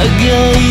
Again.